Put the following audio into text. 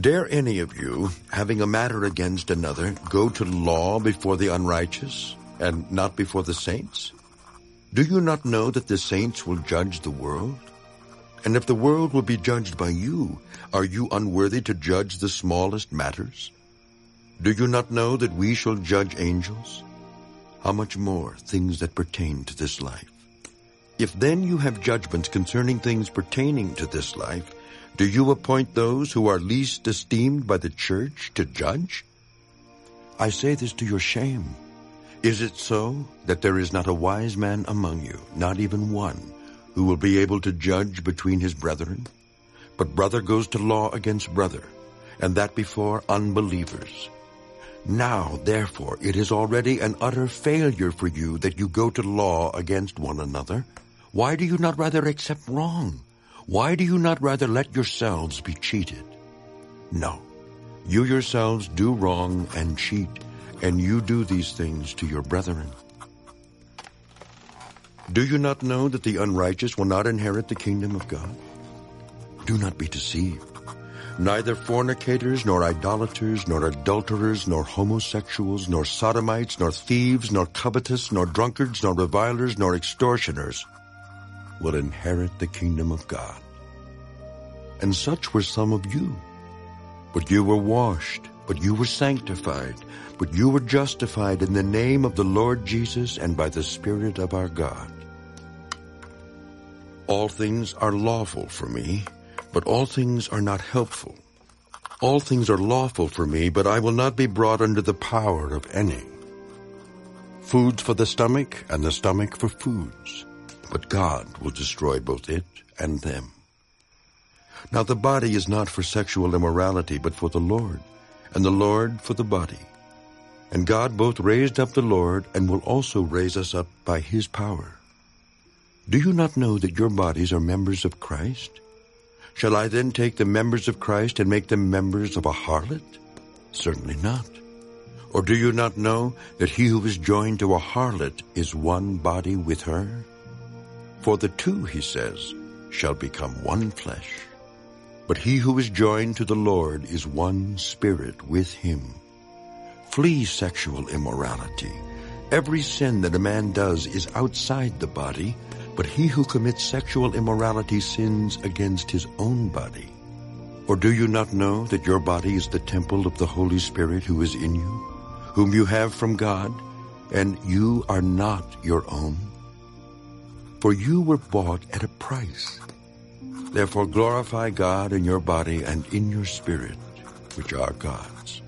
Dare any of you, having a matter against another, go to law before the unrighteous, and not before the saints? Do you not know that the saints will judge the world? And if the world will be judged by you, are you unworthy to judge the smallest matters? Do you not know that we shall judge angels? How much more things that pertain to this life? If then you have judgments concerning things pertaining to this life, do you appoint those who are least esteemed by the church to judge? I say this to your shame. Is it so that there is not a wise man among you, not even one, who will be able to judge between his brethren? But brother goes to law against brother, and that before unbelievers. Now, therefore, it is already an utter failure for you that you go to law against one another. Why do you not rather accept wrong? Why do you not rather let yourselves be cheated? No, you yourselves do wrong and cheat, and you do these things to your brethren. Do you not know that the unrighteous will not inherit the kingdom of God? Do not be deceived. Neither fornicators, nor idolaters, nor adulterers, nor homosexuals, nor sodomites, nor thieves, nor covetous, nor drunkards, nor revilers, nor extortioners will inherit the kingdom of God. And such were some of you. But you were washed, but you were sanctified, but you were justified in the name of the Lord Jesus and by the Spirit of our God. All things are lawful for me, but all things are not helpful. All things are lawful for me, but I will not be brought under the power of any. Foods for the stomach, and the stomach for foods but God will destroy both it and them. Now the body is not for sexual immorality, but for the Lord, and the Lord for the body. And God both raised up the Lord and will also raise us up by his power. Do you not know that your bodies are members of Christ? Shall I then take the members of Christ and make them members of a harlot? Certainly not. Or do you not know that he who is joined to a harlot is one body with her? For the two, he says, shall become one flesh. But he who is joined to the Lord is one spirit with him. Flee sexual immorality. Every sin that a man does is outside the body, but he who commits sexual immorality sins against his own body. Or do you not know that your body is the temple of the Holy Spirit who is in you, whom you have from God, and you are not your own? For you were bought at a price. Therefore glorify God in your body and in your spirit, which are God's.